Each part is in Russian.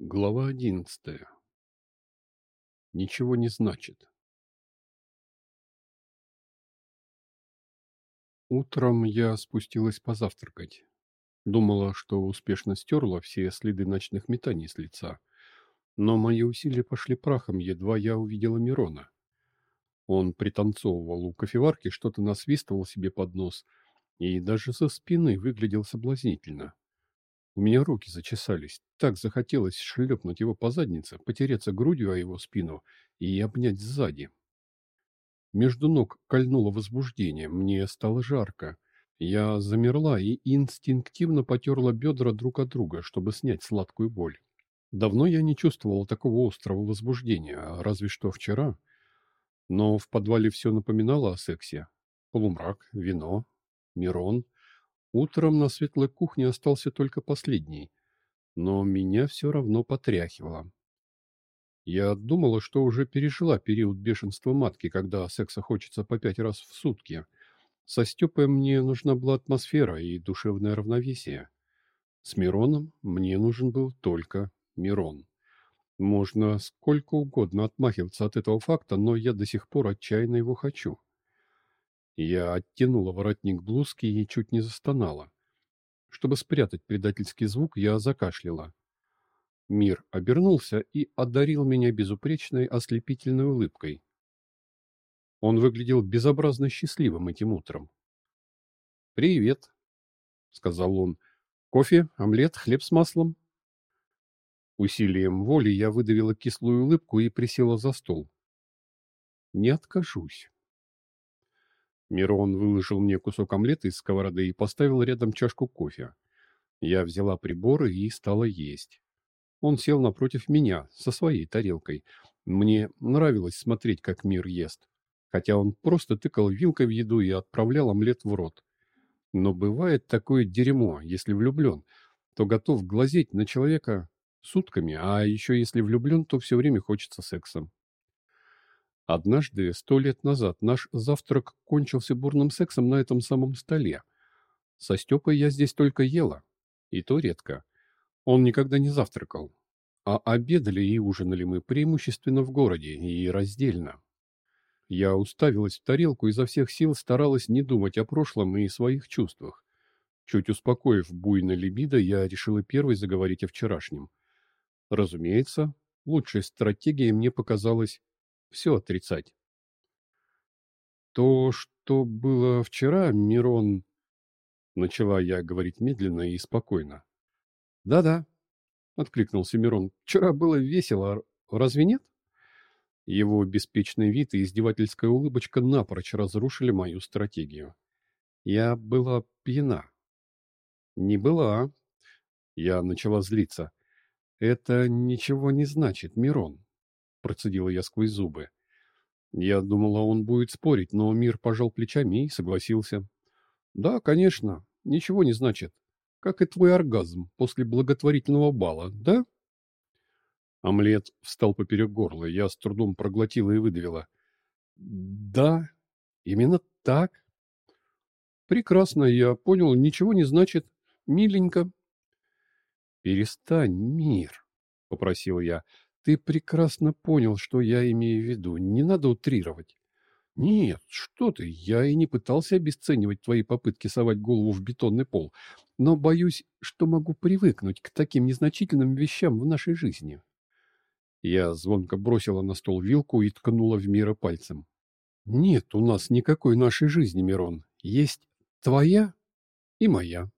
Глава одиннадцатая. Ничего не значит. Утром я спустилась позавтракать. Думала, что успешно стерла все следы ночных метаний с лица. Но мои усилия пошли прахом, едва я увидела Мирона. Он пританцовывал у кофеварки, что-то насвистывал себе под нос и даже со спины выглядел соблазнительно. У меня руки зачесались. Так захотелось шлепнуть его по заднице, потереться грудью о его спину и обнять сзади. Между ног кольнуло возбуждение, мне стало жарко. Я замерла и инстинктивно потерла бедра друг от друга, чтобы снять сладкую боль. Давно я не чувствовала такого острого возбуждения, разве что вчера. Но в подвале все напоминало о сексе. Полумрак, вино, Мирон — Утром на светлой кухне остался только последний, но меня все равно потряхивало. Я думала, что уже пережила период бешенства матки, когда секса хочется по пять раз в сутки. Со Степой мне нужна была атмосфера и душевное равновесие. С Мироном мне нужен был только Мирон. Можно сколько угодно отмахиваться от этого факта, но я до сих пор отчаянно его хочу. Я оттянула воротник блузки и чуть не застонала. Чтобы спрятать предательский звук, я закашляла. Мир обернулся и одарил меня безупречной ослепительной улыбкой. Он выглядел безобразно счастливым этим утром. «Привет», — сказал он. «Кофе, омлет, хлеб с маслом?» Усилием воли я выдавила кислую улыбку и присела за стол. «Не откажусь». Мирон выложил мне кусок омлета из сковороды и поставил рядом чашку кофе. Я взяла приборы и стала есть. Он сел напротив меня, со своей тарелкой. Мне нравилось смотреть, как мир ест. Хотя он просто тыкал вилкой в еду и отправлял омлет в рот. Но бывает такое дерьмо, если влюблен, то готов глазеть на человека сутками, а еще если влюблен, то все время хочется сексом. Однажды, сто лет назад, наш завтрак кончился бурным сексом на этом самом столе. Со Степой я здесь только ела, и то редко. Он никогда не завтракал. А обедали и ужинали мы преимущественно в городе и раздельно. Я уставилась в тарелку, изо всех сил старалась не думать о прошлом и своих чувствах. Чуть успокоив буйно либидо, я решила первой заговорить о вчерашнем. Разумеется, лучшей стратегией мне показалось все отрицать. То, что было вчера, Мирон... Начала я говорить медленно и спокойно. Да-да, откликнулся Мирон. Вчера было весело, разве нет? Его беспечный вид и издевательская улыбочка напрочь разрушили мою стратегию. Я была пьяна. Не была. Я начала злиться. Это ничего не значит, Мирон процедила я сквозь зубы. Я думала, он будет спорить, но Мир пожал плечами и согласился. Да, конечно, ничего не значит. Как и твой оргазм после благотворительного бала, да? Омлет встал поперек горла. Я с трудом проглотила и выдавила. Да, именно так. Прекрасно, я понял, ничего не значит. Миленько. Перестань, Мир, попросил я. Ты прекрасно понял, что я имею в виду. Не надо утрировать. Нет, что ты, я и не пытался обесценивать твои попытки совать голову в бетонный пол, но боюсь, что могу привыкнуть к таким незначительным вещам в нашей жизни. Я звонко бросила на стол вилку и ткнула в Мира пальцем. Нет у нас никакой нашей жизни, Мирон. Есть твоя и моя.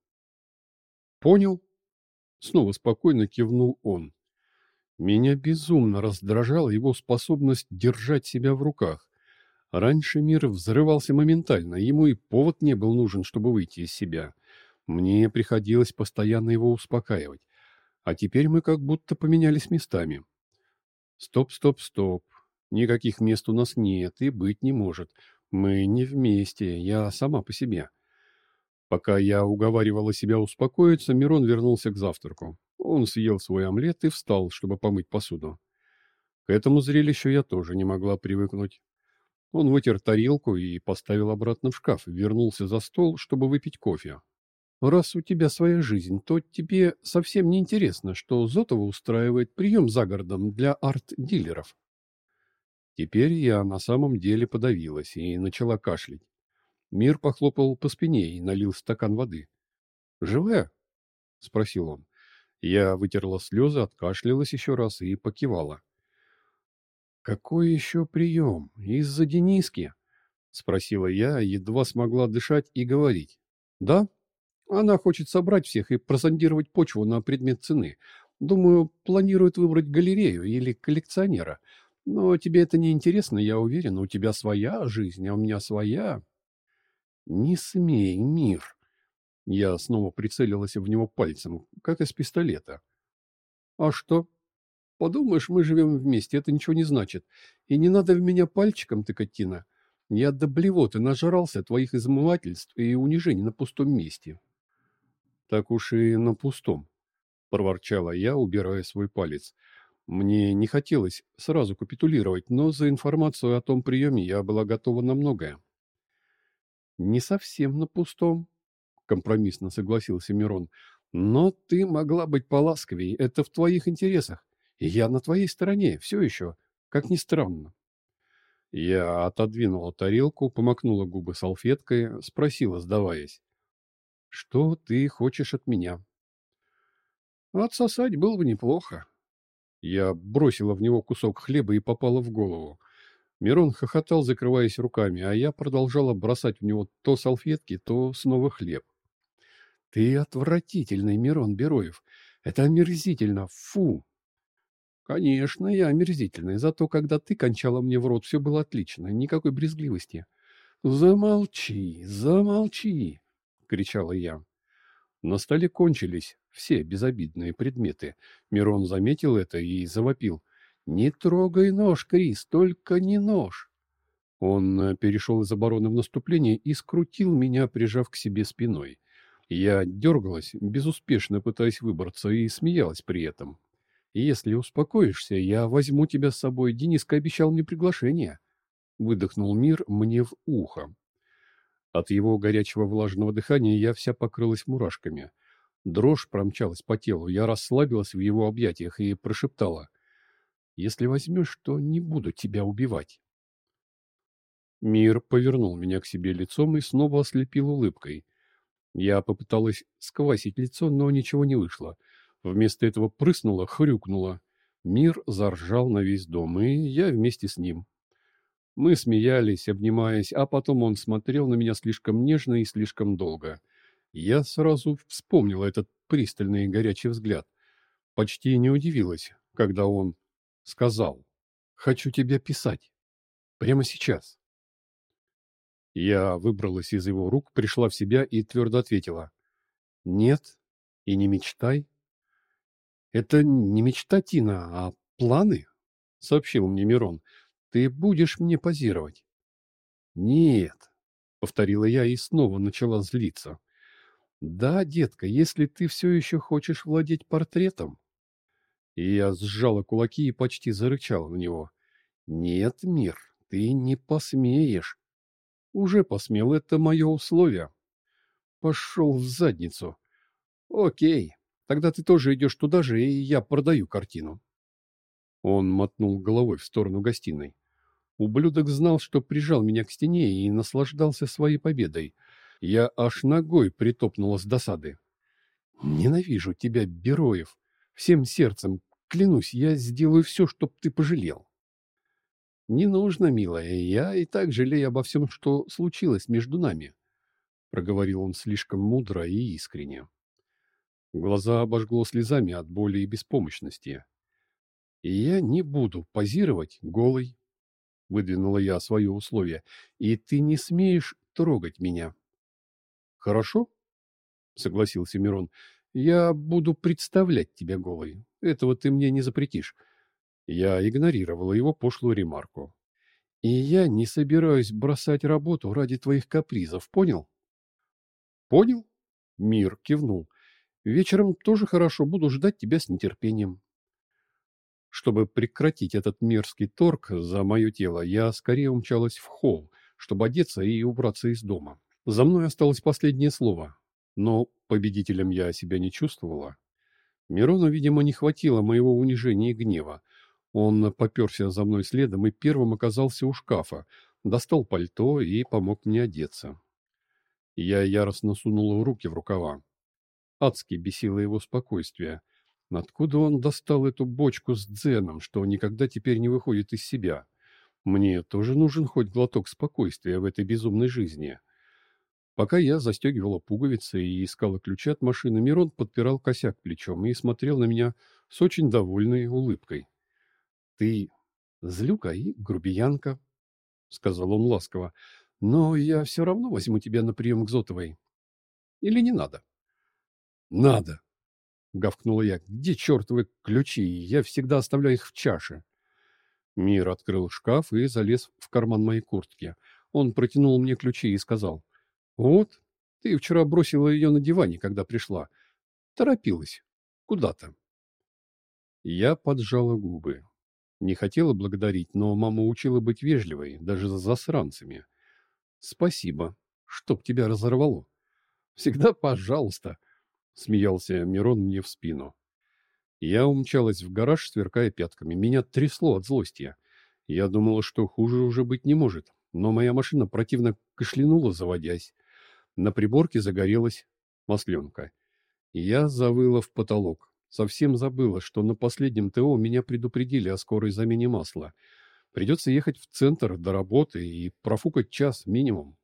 Понял? Снова спокойно кивнул он. Меня безумно раздражала его способность держать себя в руках. Раньше мир взрывался моментально, ему и повод не был нужен, чтобы выйти из себя. Мне приходилось постоянно его успокаивать. А теперь мы как будто поменялись местами. Стоп, стоп, стоп. Никаких мест у нас нет и быть не может. Мы не вместе, я сама по себе. Пока я уговаривала себя успокоиться, Мирон вернулся к завтраку. Он съел свой омлет и встал, чтобы помыть посуду. К этому зрелищу я тоже не могла привыкнуть. Он вытер тарелку и поставил обратно в шкаф, вернулся за стол, чтобы выпить кофе. Раз у тебя своя жизнь, то тебе совсем не интересно, что Зотова устраивает прием за городом для арт-дилеров. Теперь я на самом деле подавилась и начала кашлять. Мир похлопал по спине и налил стакан воды. «Живая?» — спросил он. Я вытерла слезы, откашлялась еще раз и покивала. «Какой еще прием? Из-за Дениски?» — спросила я, едва смогла дышать и говорить. «Да, она хочет собрать всех и прозондировать почву на предмет цены. Думаю, планирует выбрать галерею или коллекционера. Но тебе это не интересно, я уверен. У тебя своя жизнь, а у меня своя. Не смей, мир. Я снова прицелилась в него пальцем, как из пистолета. А что? Подумаешь, мы живем вместе, это ничего не значит. И не надо в меня пальчиком тыкать, Тина. Я до блевоты нажрался твоих измывательств и унижений на пустом месте. Так уж и на пустом, проворчала я, убирая свой палец. Мне не хотелось сразу капитулировать, но за информацию о том приеме я была готова на многое. Не совсем на пустом, компромиссно согласился Мирон. Но ты могла быть поласковее, это в твоих интересах. И я на твоей стороне, все еще, как ни странно. Я отодвинула тарелку, помакнула губы салфеткой, спросила, сдаваясь. Что ты хочешь от меня? Отсосать было бы неплохо. Я бросила в него кусок хлеба и попала в голову. Мирон хохотал, закрываясь руками, а я продолжала бросать в него то салфетки, то снова хлеб. Ты отвратительный, Мирон Бероев. Это омерзительно. Фу. Конечно, я омерзительный. Зато когда ты кончала мне в рот, все было отлично. Никакой брезгливости. Замолчи, замолчи кричала я. На столе кончились все безобидные предметы. Мирон заметил это и завопил. «Не трогай нож, Крис, только не нож!» Он э, перешел из обороны в наступление и скрутил меня, прижав к себе спиной. Я дергалась, безуспешно пытаясь выбраться, и смеялась при этом. «Если успокоишься, я возьму тебя с собой. Дениска обещал мне приглашение». Выдохнул мир мне в ухо. От его горячего влажного дыхания я вся покрылась мурашками. Дрожь промчалась по телу, я расслабилась в его объятиях и прошептала. «Если возьмешь, то не буду тебя убивать». Мир повернул меня к себе лицом и снова ослепил улыбкой. Я попыталась сквасить лицо, но ничего не вышло. Вместо этого прыснула, хрюкнула. Мир заржал на весь дом, и я вместе с ним. Мы смеялись, обнимаясь, а потом он смотрел на меня слишком нежно и слишком долго. Я сразу вспомнила этот пристальный и горячий взгляд. Почти не удивилась, когда он сказал «Хочу тебя писать. Прямо сейчас». Я выбралась из его рук, пришла в себя и твердо ответила «Нет, и не мечтай». «Это не мечта, Тина, а планы», — сообщил мне Мирон. Ты будешь мне позировать? Нет, повторила я и снова начала злиться. Да, детка, если ты все еще хочешь владеть портретом. И я сжала кулаки и почти зарычала на него. Нет, мир, ты не посмеешь. Уже посмел, это мое условие. Пошел в задницу. Окей, тогда ты тоже идешь туда же, и я продаю картину. Он мотнул головой в сторону гостиной. Ублюдок знал, что прижал меня к стене и наслаждался своей победой. Я аж ногой притопнула с досады. «Ненавижу тебя, Бероев! Всем сердцем, клянусь, я сделаю все, чтоб ты пожалел!» «Не нужно, милая, я и так жалею обо всем, что случилось между нами», — проговорил он слишком мудро и искренне. Глаза обожгло слезами от боли и беспомощности. «И я не буду позировать голой выдвинула я свое условие, и ты не смеешь трогать меня. Хорошо? Согласился Мирон. Я буду представлять тебя голой. Этого ты мне не запретишь. Я игнорировала его пошлую ремарку. И я не собираюсь бросать работу ради твоих капризов, понял? Понял? Мир кивнул. Вечером тоже хорошо, буду ждать тебя с нетерпением. Чтобы прекратить этот мерзкий торг за мое тело, я скорее умчалась в холл, чтобы одеться и убраться из дома. За мной осталось последнее слово. Но победителем я себя не чувствовала. Мирону, видимо, не хватило моего унижения и гнева. Он поперся за мной следом и первым оказался у шкафа, достал пальто и помог мне одеться. Я яростно сунул руки в рукава. Адски бесило его спокойствие. Откуда он достал эту бочку с дзеном, что никогда теперь не выходит из себя? Мне тоже нужен хоть глоток спокойствия в этой безумной жизни. Пока я застегивала пуговицы и искала ключи от машины, Мирон подпирал косяк плечом и смотрел на меня с очень довольной улыбкой. — Ты злюка и грубиянка, — сказал он ласково, — но я все равно возьму тебя на прием к Зотовой. Или не надо? — Надо, — гавкнула я. — Где чертовы ключи? Я всегда оставляю их в чаше. Мир открыл шкаф и залез в карман моей куртки. Он протянул мне ключи и сказал. — Вот, ты вчера бросила ее на диване, когда пришла. Торопилась. Куда-то. Я поджала губы. Не хотела благодарить, но мама учила быть вежливой, даже за засранцами. Спасибо, чтоб тебя разорвало. Всегда пожалуйста, смеялся Мирон мне в спину. Я умчалась в гараж, сверкая пятками. Меня трясло от злости. Я думала, что хуже уже быть не может, но моя машина противно кашлянула, заводясь. На приборке загорелась масленка. Я завыла в потолок. Совсем забыла, что на последнем ТО меня предупредили о скорой замене масла. Придется ехать в центр до работы и профукать час минимум.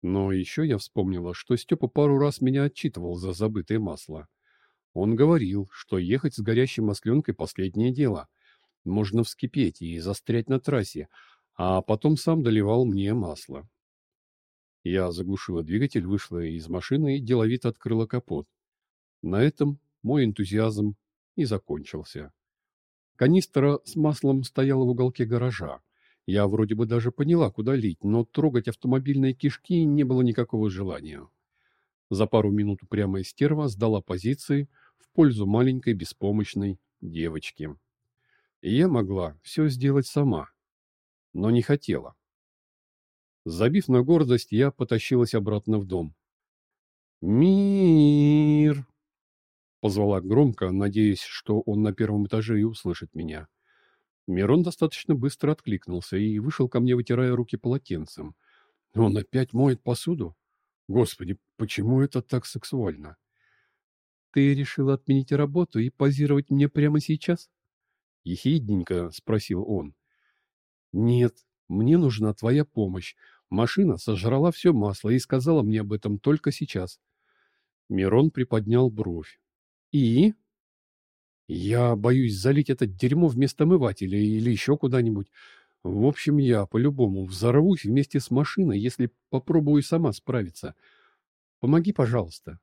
Но еще я вспомнила, что Степа пару раз меня отчитывал за забытое масло. Он говорил, что ехать с горящей масленкой – последнее дело. Можно вскипеть и застрять на трассе, а потом сам доливал мне масло. Я заглушила двигатель, вышла из машины и деловито открыла капот. На этом мой энтузиазм и закончился. Канистра с маслом стояла в уголке гаража. Я вроде бы даже поняла, куда лить, но трогать автомобильные кишки не было никакого желания. За пару минут упрямая стерва сдала позиции – пользу маленькой беспомощной девочки. Я могла все сделать сама, но не хотела. Забив на гордость, я потащилась обратно в дом. «Мир!» — позвала громко, надеясь, что он на первом этаже и услышит меня. Мирон достаточно быстро откликнулся и вышел ко мне, вытирая руки полотенцем. Он опять моет посуду? Господи, почему это так сексуально? «Ты решила отменить работу и позировать мне прямо сейчас?» — ехидненько спросил он. «Нет, мне нужна твоя помощь. Машина сожрала все масло и сказала мне об этом только сейчас». Мирон приподнял бровь. «И?» «Я боюсь залить это дерьмо вместо омывателя или еще куда-нибудь. В общем, я по-любому взорвусь вместе с машиной, если попробую сама справиться. Помоги, пожалуйста.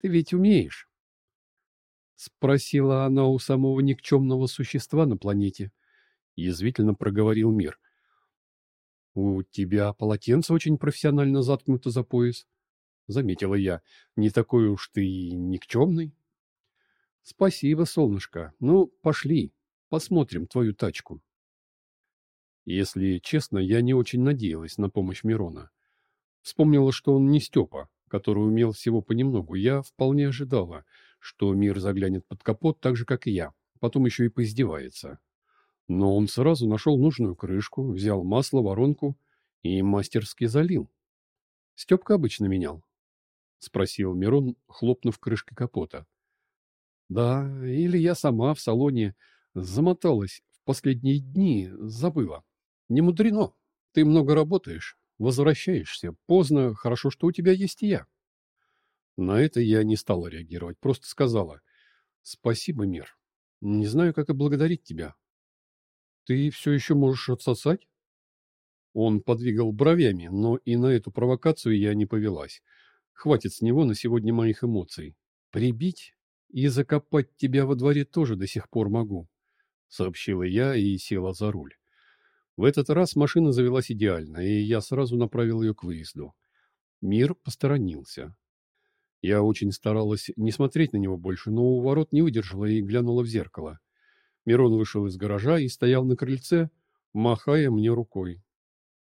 Ты ведь умеешь». Спросила она у самого никчемного существа на планете. Язвительно проговорил мир. «У тебя полотенце очень профессионально заткнуто за пояс», — заметила я. «Не такой уж ты и никчемный». «Спасибо, солнышко. Ну, пошли, посмотрим твою тачку». Если честно, я не очень надеялась на помощь Мирона. Вспомнила, что он не Степа, который умел всего понемногу. Я вполне ожидала, что мир заглянет под капот так же, как и я, потом еще и поиздевается. Но он сразу нашел нужную крышку, взял масло, воронку и мастерски залил. Степка обычно менял? — спросил Мирон, хлопнув крышкой капота. — Да, или я сама в салоне замоталась в последние дни, забыла. Не мудрено. Ты много работаешь, возвращаешься. Поздно, хорошо, что у тебя есть я. На это я не стала реагировать, просто сказала «Спасибо, мир. Не знаю, как и благодарить тебя». «Ты все еще можешь отсосать?» Он подвигал бровями, но и на эту провокацию я не повелась. Хватит с него на сегодня моих эмоций. Прибить и закопать тебя во дворе тоже до сих пор могу, — сообщила я и села за руль. В этот раз машина завелась идеально, и я сразу направил ее к выезду. Мир посторонился. Я очень старалась не смотреть на него больше, но у ворот не выдержала и глянула в зеркало. Мирон вышел из гаража и стоял на крыльце, махая мне рукой.